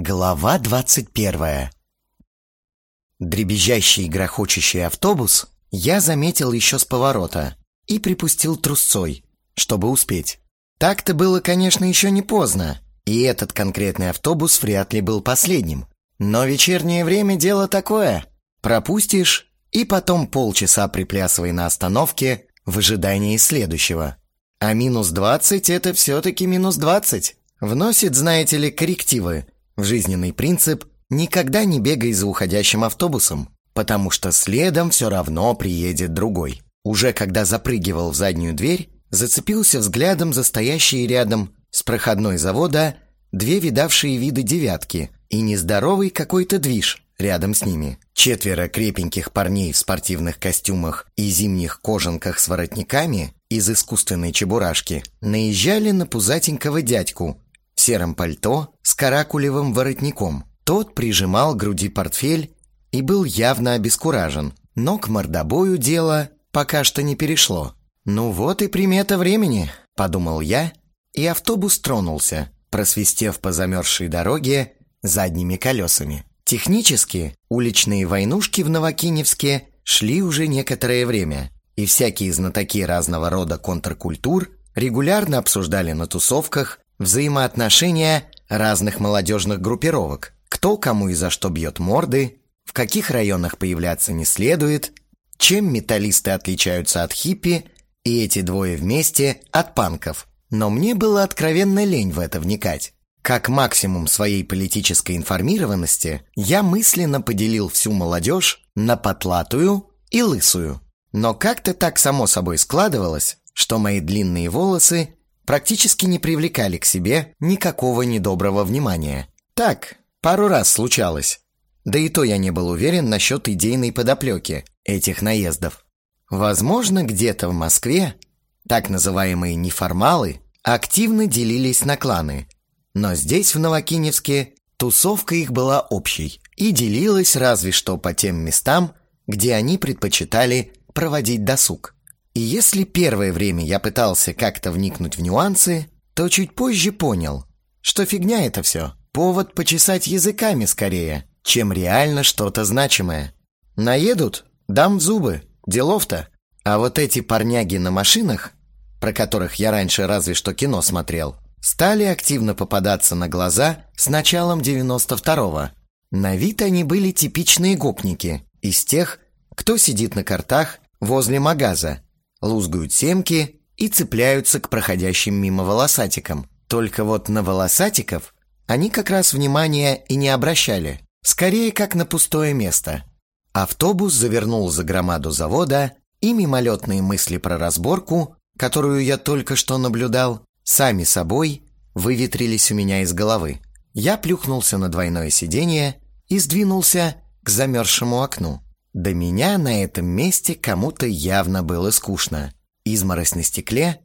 Глава двадцать первая Дребезжащий и грохочущий автобус я заметил еще с поворота и припустил трусцой, чтобы успеть. Так-то было, конечно, еще не поздно, и этот конкретный автобус вряд ли был последним. Но вечернее время дело такое. Пропустишь, и потом полчаса приплясывай на остановке в ожидании следующего. А минус двадцать — это все-таки минус двадцать. Вносит, знаете ли, коррективы — жизненный принцип «никогда не бегай за уходящим автобусом», потому что следом все равно приедет другой. Уже когда запрыгивал в заднюю дверь, зацепился взглядом за стоящие рядом с проходной завода две видавшие виды девятки и нездоровый какой-то движ рядом с ними. Четверо крепеньких парней в спортивных костюмах и зимних кожанках с воротниками из искусственной чебурашки наезжали на пузатенького дядьку в сером пальто с каракулевым воротником. Тот прижимал к груди портфель и был явно обескуражен, но к мордобою дело пока что не перешло. «Ну вот и примета времени», — подумал я, и автобус тронулся, просвистев по замерзшей дороге задними колесами. Технически уличные войнушки в Новокиневске шли уже некоторое время, и всякие знатоки разного рода контркультур регулярно обсуждали на тусовках взаимоотношения разных молодежных группировок. Кто кому и за что бьет морды, в каких районах появляться не следует, чем металлисты отличаются от хиппи и эти двое вместе от панков. Но мне было откровенно лень в это вникать. Как максимум своей политической информированности я мысленно поделил всю молодежь на потлатую и лысую. Но как-то так само собой складывалось, что мои длинные волосы практически не привлекали к себе никакого недоброго внимания. Так, пару раз случалось. Да и то я не был уверен насчет идейной подоплеки этих наездов. Возможно, где-то в Москве так называемые неформалы активно делились на кланы, но здесь, в Новокиневске, тусовка их была общей и делилась разве что по тем местам, где они предпочитали проводить досуг. И если первое время я пытался как-то вникнуть в нюансы, то чуть позже понял, что фигня это все. Повод почесать языками скорее, чем реально что-то значимое. Наедут? Дам зубы. Делов-то. А вот эти парняги на машинах, про которых я раньше разве что кино смотрел, стали активно попадаться на глаза с началом 92-го. На вид они были типичные гопники, из тех, кто сидит на картах возле магаза лузгают семки и цепляются к проходящим мимо волосатикам. Только вот на волосатиков они как раз внимания и не обращали, скорее как на пустое место. Автобус завернул за громаду завода, и мимолетные мысли про разборку, которую я только что наблюдал, сами собой выветрились у меня из головы. Я плюхнулся на двойное сиденье и сдвинулся к замерзшему окну. До меня на этом месте кому-то явно было скучно. Изморозь на стекле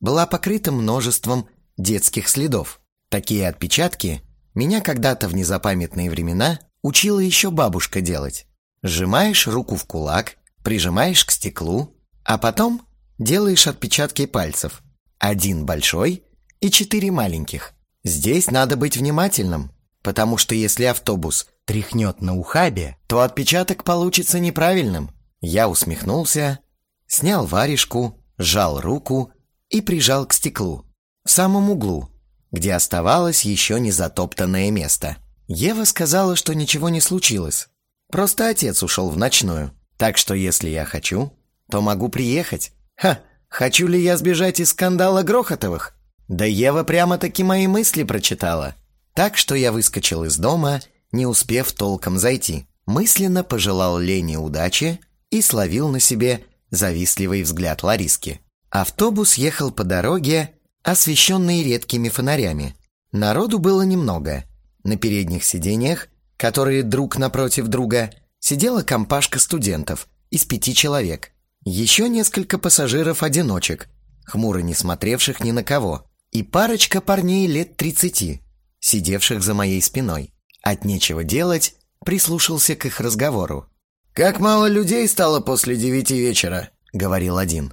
была покрыта множеством детских следов. Такие отпечатки меня когда-то в незапамятные времена учила еще бабушка делать. Сжимаешь руку в кулак, прижимаешь к стеклу, а потом делаешь отпечатки пальцев. Один большой и четыре маленьких. Здесь надо быть внимательным, потому что если автобус тряхнет на ухабе, то отпечаток получится неправильным. Я усмехнулся, снял варежку, сжал руку и прижал к стеклу, в самом углу, где оставалось еще не затоптанное место. Ева сказала, что ничего не случилось. Просто отец ушел в ночную. Так что если я хочу, то могу приехать. Ха, хочу ли я сбежать из скандала Грохотовых? Да Ева прямо-таки мои мысли прочитала. Так что я выскочил из дома не успев толком зайти. Мысленно пожелал Лене удачи и словил на себе завистливый взгляд Лариски. Автобус ехал по дороге, освещенной редкими фонарями. Народу было немного. На передних сиденьях, которые друг напротив друга, сидела компашка студентов из пяти человек. Еще несколько пассажиров-одиночек, хмуро не смотревших ни на кого, и парочка парней лет тридцати, сидевших за моей спиной. От нечего делать прислушался к их разговору. «Как мало людей стало после девяти вечера», — говорил один.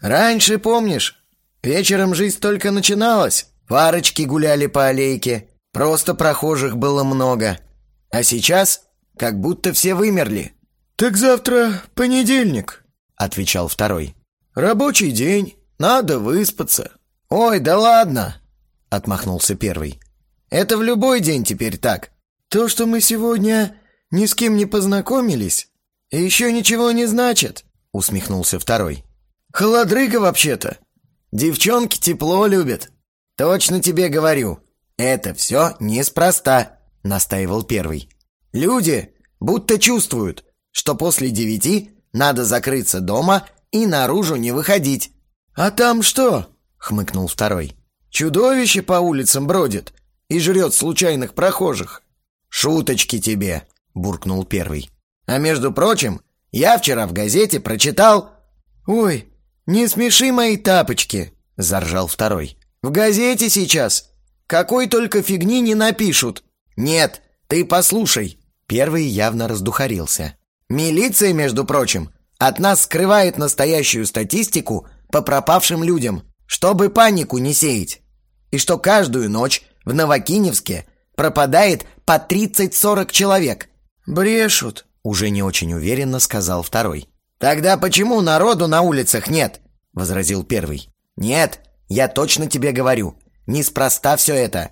«Раньше, помнишь, вечером жизнь только начиналась. Парочки гуляли по аллейке, Просто прохожих было много. А сейчас как будто все вымерли. «Так завтра понедельник», — отвечал второй. «Рабочий день, надо выспаться». «Ой, да ладно», — отмахнулся первый. «Это в любой день теперь так. То, что мы сегодня ни с кем не познакомились, еще ничего не значит», — усмехнулся второй. «Холодрыга вообще-то. Девчонки тепло любят. Точно тебе говорю, это все неспроста», — настаивал первый. «Люди будто чувствуют, что после девяти надо закрыться дома и наружу не выходить». «А там что?» — хмыкнул второй. «Чудовище по улицам бродит и жрет случайных прохожих». «Шуточки тебе», — буркнул первый. «А между прочим, я вчера в газете прочитал...» «Ой, не смеши мои тапочки», — заржал второй. «В газете сейчас какой только фигни не напишут». «Нет, ты послушай». Первый явно раздухарился. «Милиция, между прочим, от нас скрывает настоящую статистику по пропавшим людям, чтобы панику не сеять. И что каждую ночь в Новокиневске пропадает по 30-40 человек. «Брешут», — уже не очень уверенно сказал второй. «Тогда почему народу на улицах нет?» — возразил первый. «Нет, я точно тебе говорю, неспроста все это».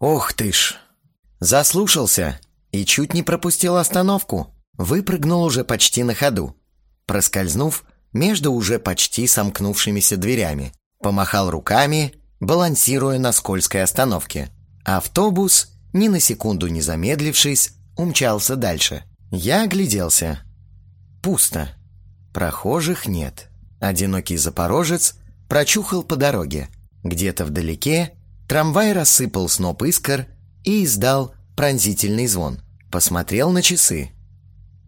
«Ох ты ж!» Заслушался и чуть не пропустил остановку. Выпрыгнул уже почти на ходу. Проскользнув между уже почти сомкнувшимися дверями. Помахал руками, балансируя на скользкой остановке. Автобус, ни на секунду не замедлившись, умчался дальше. Я огляделся. Пусто. Прохожих нет. Одинокий запорожец прочухал по дороге. Где-то вдалеке трамвай рассыпал сноп искр и издал пронзительный звон. Посмотрел на часы.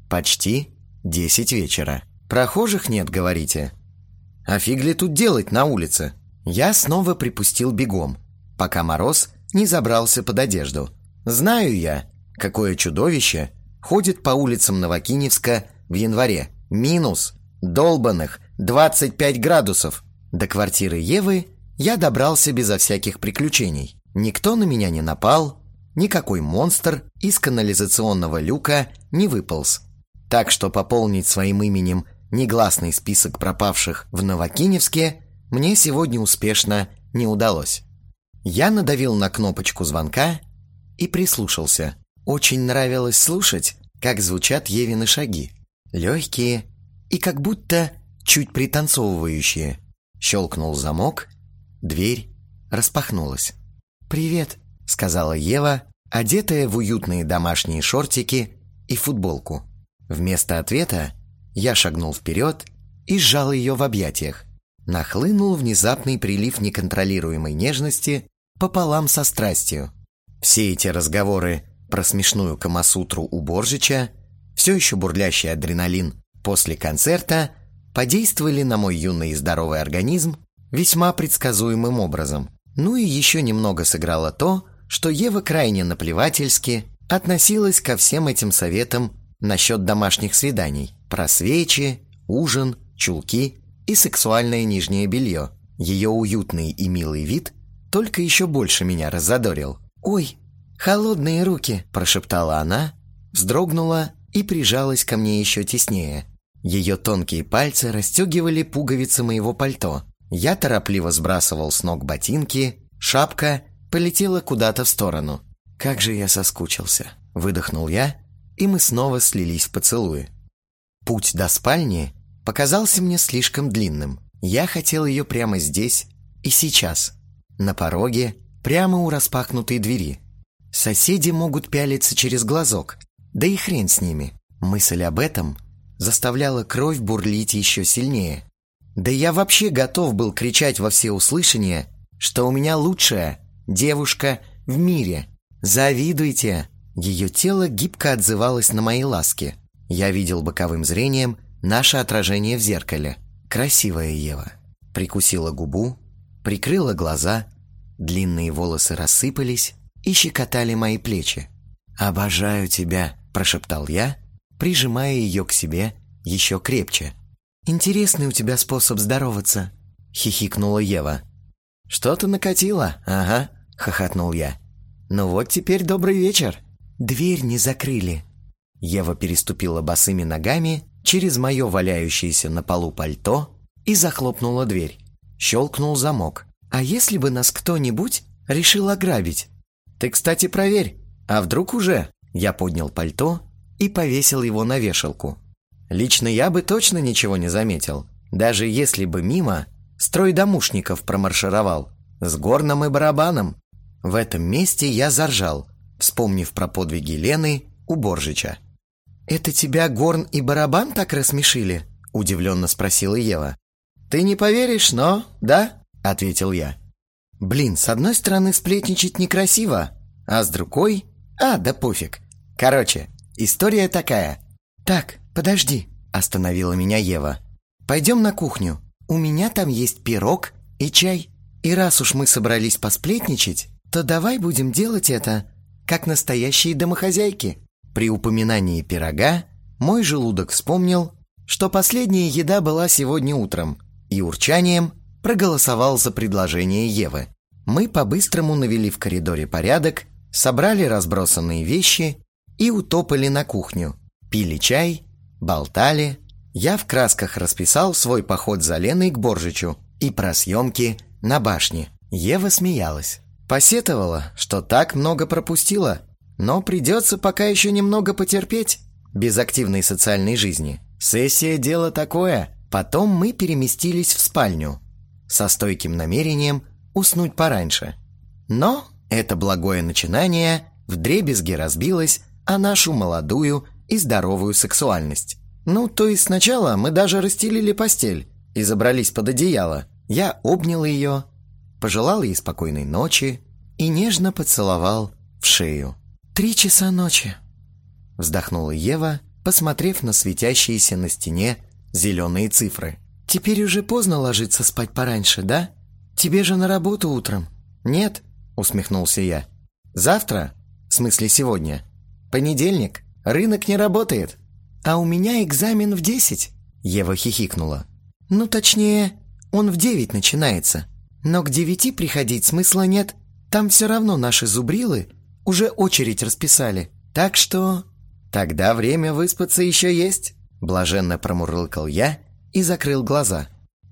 Почти десять вечера. Прохожих нет, говорите? А фиг ли тут делать на улице? Я снова припустил бегом, пока мороз не забрался под одежду. Знаю я, какое чудовище ходит по улицам Новокиневска в январе. Минус долбанных 25 градусов. До квартиры Евы я добрался безо всяких приключений. Никто на меня не напал, никакой монстр из канализационного люка не выполз. Так что пополнить своим именем негласный список пропавших в Новокиневске мне сегодня успешно не удалось. Я надавил на кнопочку звонка и прислушался. Очень нравилось слушать, как звучат Евины шаги. Легкие и как будто чуть пританцовывающие. Щелкнул замок, дверь распахнулась. «Привет», — сказала Ева, одетая в уютные домашние шортики и футболку. Вместо ответа я шагнул вперед и сжал ее в объятиях. Нахлынул внезапный прилив неконтролируемой нежности пополам со страстью. Все эти разговоры про смешную Камасутру у Боржича, все еще бурлящий адреналин после концерта подействовали на мой юный и здоровый организм весьма предсказуемым образом. Ну и еще немного сыграло то, что Ева крайне наплевательски относилась ко всем этим советам насчет домашних свиданий. Про свечи, ужин, чулки и сексуальное нижнее белье. Ее уютный и милый вид только еще больше меня раззадорил. «Ой, холодные руки!» – прошептала она, вздрогнула и прижалась ко мне еще теснее. Ее тонкие пальцы расстегивали пуговицы моего пальто. Я торопливо сбрасывал с ног ботинки, шапка полетела куда-то в сторону. «Как же я соскучился!» – выдохнул я, и мы снова слились в поцелуи. Путь до спальни показался мне слишком длинным. Я хотел ее прямо здесь и сейчас, на пороге, прямо у распахнутой двери. Соседи могут пялиться через глазок, да и хрен с ними. Мысль об этом заставляла кровь бурлить еще сильнее. Да я вообще готов был кричать во всеуслышание, что у меня лучшая девушка в мире. Завидуйте! Ее тело гибко отзывалось на мои ласки. Я видел боковым зрением наше отражение в зеркале. Красивая Ева. Прикусила губу, прикрыла глаза, длинные волосы рассыпались и щекотали мои плечи. «Обожаю тебя», – прошептал я, прижимая ее к себе еще крепче. «Интересный у тебя способ здороваться», – хихикнула Ева. «Что-то накатило, ага», – хохотнул я. Ну вот теперь добрый вечер. Дверь не закрыли. Ева переступила босыми ногами через мое валяющееся на полу пальто и захлопнула дверь. Щелкнул замок. А если бы нас кто-нибудь решил ограбить? Ты, кстати, проверь. А вдруг уже? Я поднял пальто и повесил его на вешалку. Лично я бы точно ничего не заметил, даже если бы мимо строй домушников промаршировал с горном и барабаном. В этом месте я заржал, вспомнив про подвиги Лены у Боржича. «Это тебя горн и барабан так рассмешили?» – удивленно спросила Ева. «Ты не поверишь, но да?» – ответил я. «Блин, с одной стороны сплетничать некрасиво, а с другой а, да пофиг. Короче, история такая. Так, подожди, остановила меня Ева. Пойдем на кухню. У меня там есть пирог и чай. И раз уж мы собрались посплетничать, то давай будем делать это, как настоящие домохозяйки. При упоминании пирога мой желудок вспомнил, что последняя еда была сегодня утром, и урчанием проголосовал за предложение Евы. Мы по-быстрому навели в коридоре порядок собрали разбросанные вещи и утопали на кухню. Пили чай, болтали. Я в красках расписал свой поход за Леной к Боржичу и про съемки на башне. Ева смеялась. Посетовала, что так много пропустила, но придется пока еще немного потерпеть без активной социальной жизни. Сессия – дело такое. Потом мы переместились в спальню со стойким намерением уснуть пораньше. Но это благое начинание вдребезги разбилось о нашу молодую и здоровую сексуальность. Ну, то есть сначала мы даже расстелили постель и забрались под одеяло. Я обнял ее, пожелал ей спокойной ночи и нежно поцеловал в шею. «Три часа ночи», — вздохнула Ева, посмотрев на светящиеся на стене зеленые цифры. «Теперь уже поздно ложиться спать пораньше, да? Тебе же на работу утром». «Нет», усмехнулся я. «Завтра? В смысле сегодня? Понедельник? Рынок не работает. А у меня экзамен в десять?» Ева хихикнула. «Ну, точнее, он в девять начинается. Но к девяти приходить смысла нет. Там все равно наши зубрилы уже очередь расписали. Так что...» «Тогда время выспаться еще есть», — блаженно промурлыкал я и закрыл глаза.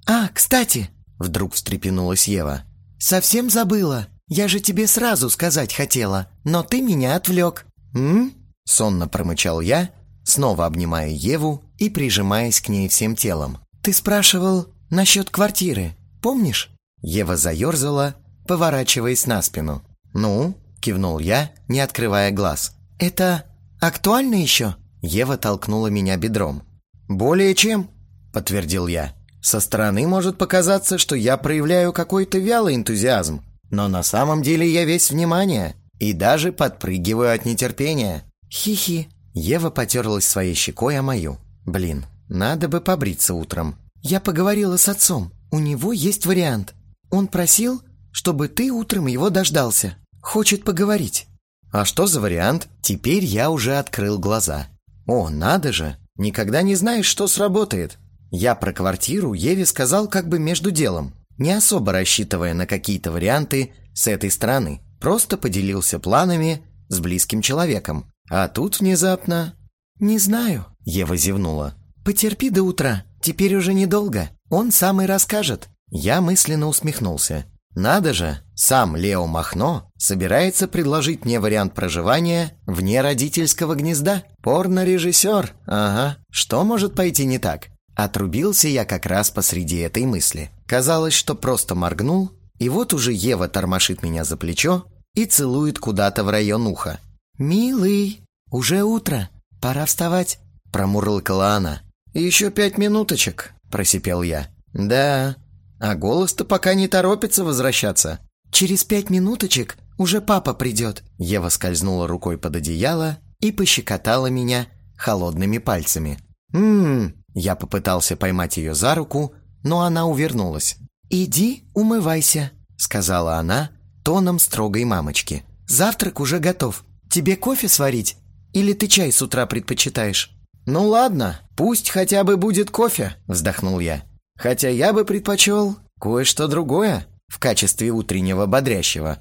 «А, кстати!» — вдруг встрепенулась Ева. «Совсем забыла. «Я же тебе сразу сказать хотела, но ты меня отвлек». «М?» — сонно промычал я, снова обнимая Еву и прижимаясь к ней всем телом. «Ты спрашивал насчет квартиры, помнишь?» Ева заерзала, поворачиваясь на спину. «Ну?» — кивнул я, не открывая глаз. «Это актуально еще?» Ева толкнула меня бедром. «Более чем», — подтвердил я. «Со стороны может показаться, что я проявляю какой-то вялый энтузиазм, но на самом деле я весь внимание и даже подпрыгиваю от нетерпения. Хи-хи. Ева потерлась своей щекой о мою. Блин, надо бы побриться утром. Я поговорила с отцом. У него есть вариант. Он просил, чтобы ты утром его дождался. Хочет поговорить. А что за вариант? Теперь я уже открыл глаза. О, надо же. Никогда не знаешь, что сработает. Я про квартиру Еве сказал как бы между делом не особо рассчитывая на какие-то варианты с этой стороны. Просто поделился планами с близким человеком. А тут внезапно... «Не знаю», — Ева зевнула. «Потерпи до утра, теперь уже недолго. Он сам и расскажет». Я мысленно усмехнулся. «Надо же, сам Лео Махно собирается предложить мне вариант проживания вне родительского гнезда. Порно-режиссер, ага. Что может пойти не так?» Отрубился я как раз посреди этой мысли. Казалось, что просто моргнул, и вот уже Ева тормошит меня за плечо и целует куда-то в район уха. «Милый, уже утро, пора вставать», — промурлыкала она. «Еще пять минуточек», — просипел я. «Да, а голос-то пока не торопится возвращаться». «Через пять минуточек уже папа придет». Ева скользнула рукой под одеяло и пощекотала меня холодными пальцами. «Ммм...» Я попытался поймать ее за руку, но она увернулась. «Иди умывайся», — сказала она тоном строгой мамочки. «Завтрак уже готов. Тебе кофе сварить? Или ты чай с утра предпочитаешь?» «Ну ладно, пусть хотя бы будет кофе», — вздохнул я. «Хотя я бы предпочел кое-что другое в качестве утреннего бодрящего».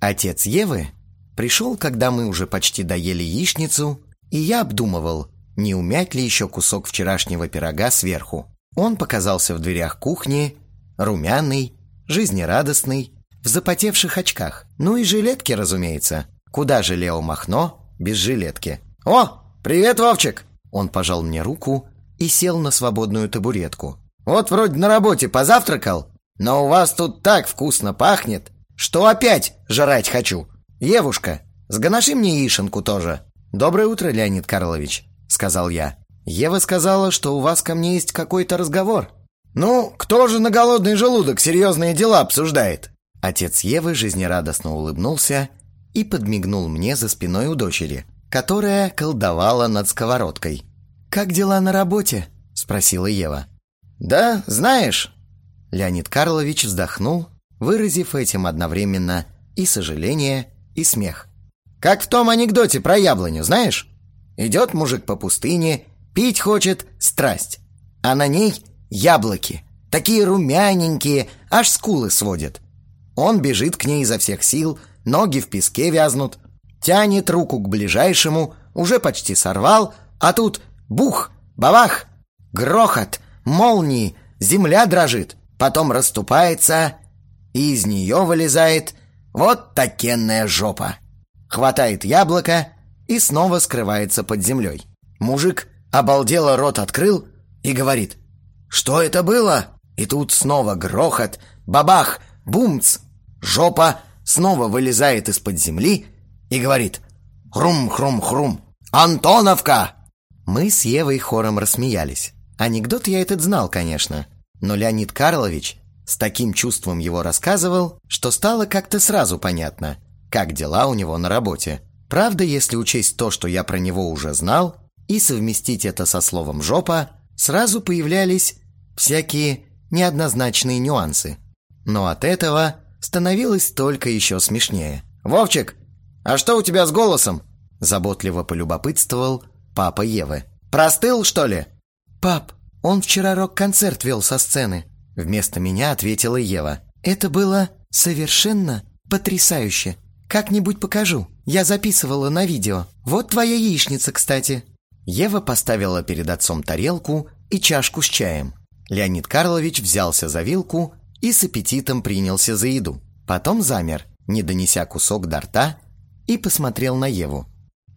Отец Евы Пришел, когда мы уже почти доели яичницу, и я обдумывал, не умять ли еще кусок вчерашнего пирога сверху. Он показался в дверях кухни, румяный, жизнерадостный, в запотевших очках. Ну и жилетки, разумеется. Куда же Лео Махно без жилетки? «О, привет, Вовчик!» Он пожал мне руку и сел на свободную табуретку. «Вот вроде на работе позавтракал, но у вас тут так вкусно пахнет, что опять жрать хочу. Евушка, сгоноши мне яишенку тоже». «Доброе утро, Леонид Карлович», — сказал я. «Ева сказала, что у вас ко мне есть какой-то разговор». «Ну, кто же на голодный желудок серьезные дела обсуждает?» Отец Евы жизнерадостно улыбнулся и подмигнул мне за спиной у дочери, которая колдовала над сковородкой. «Как дела на работе?» — спросила Ева. «Да, знаешь...» Леонид Карлович вздохнул, выразив этим одновременно и сожаление, и смех. «Как в том анекдоте про яблоню, знаешь? Идет мужик по пустыне, пить хочет страсть, а на ней яблоки, такие румяненькие, аж скулы сводят. Он бежит к ней изо всех сил, ноги в песке вязнут, тянет руку к ближайшему, уже почти сорвал, а тут бух, бабах, грохот, молнии, земля дрожит, потом расступается, и из нее вылезает вот такенная жопа. Хватает яблоко и снова скрывается под землей. Мужик обалдело рот открыл и говорит «Что это было?» И тут снова грохот, бабах, бумц. Жопа снова вылезает из-под земли и говорит «Хрум-хрум-хрум! Антоновка!» Мы с Евой хором рассмеялись. Анекдот я этот знал, конечно, но Леонид Карлович с таким чувством его рассказывал, что стало как-то сразу понятно, как дела у него на работе. Правда, если учесть то, что я про него уже знал, и совместить это со словом «жопа», сразу появлялись всякие неоднозначные нюансы. Но от этого становилось только еще смешнее. «Вовчик, а что у тебя с голосом?» Заботливо полюбопытствовал папа Евы. «Простыл, что ли?» «Пап, он вчера рок-концерт вел со сцены», вместо меня ответила Ева. «Это было совершенно потрясающе. Как-нибудь покажу. Я записывала на видео. Вот твоя яичница, кстати». Ева поставила перед отцом тарелку и чашку с чаем. Леонид Карлович взялся за вилку и с аппетитом принялся за еду. Потом замер, не донеся кусок до рта, и посмотрел на Еву.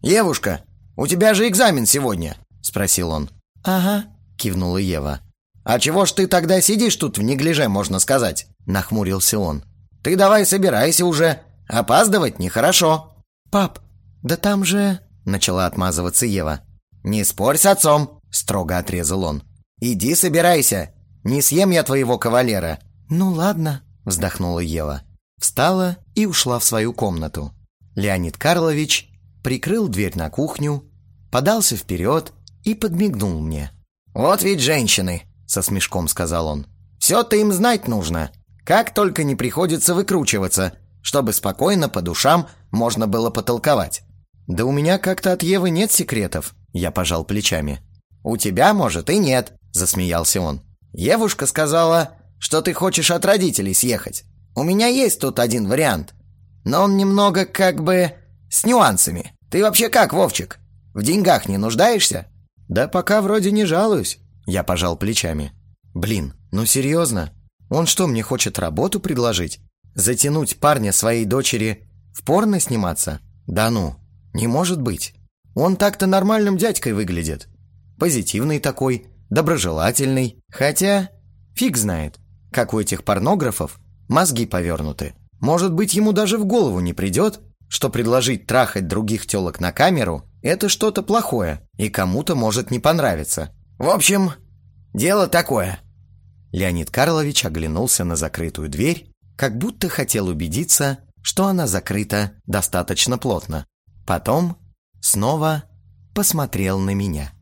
«Евушка, у тебя же экзамен сегодня?» – спросил он. «Ага», – кивнула Ева. «А чего ж ты тогда сидишь тут в неглиже, можно сказать?» – нахмурился он. «Ты давай собирайся уже, опаздывать нехорошо». «Пап, да там же...» – начала отмазываться Ева. «Не спорь с отцом», – строго отрезал он. «Иди собирайся, не съем я твоего кавалера». «Ну ладно», – вздохнула Ева. Встала и ушла в свою комнату. Леонид Карлович прикрыл дверь на кухню, подался вперед и подмигнул мне. «Вот ведь женщины!» — со смешком сказал он. «Все-то им знать нужно. Как только не приходится выкручиваться, чтобы спокойно по душам можно было потолковать». «Да у меня как-то от Евы нет секретов», — я пожал плечами. «У тебя, может, и нет», — засмеялся он. «Евушка сказала, что ты хочешь от родителей съехать. У меня есть тут один вариант но он немного как бы с нюансами. Ты вообще как, Вовчик? В деньгах не нуждаешься?» «Да пока вроде не жалуюсь», — я пожал плечами. «Блин, ну серьезно? Он что, мне хочет работу предложить? Затянуть парня своей дочери в порно сниматься? Да ну, не может быть. Он так-то нормальным дядькой выглядит. Позитивный такой, доброжелательный. Хотя, фиг знает, как у этих порнографов мозги повернуты. Может быть, ему даже в голову не придет, что предложить трахать других телок на камеру – это что-то плохое, и кому-то может не понравиться. В общем, дело такое. Леонид Карлович оглянулся на закрытую дверь, как будто хотел убедиться, что она закрыта достаточно плотно. Потом снова посмотрел на меня.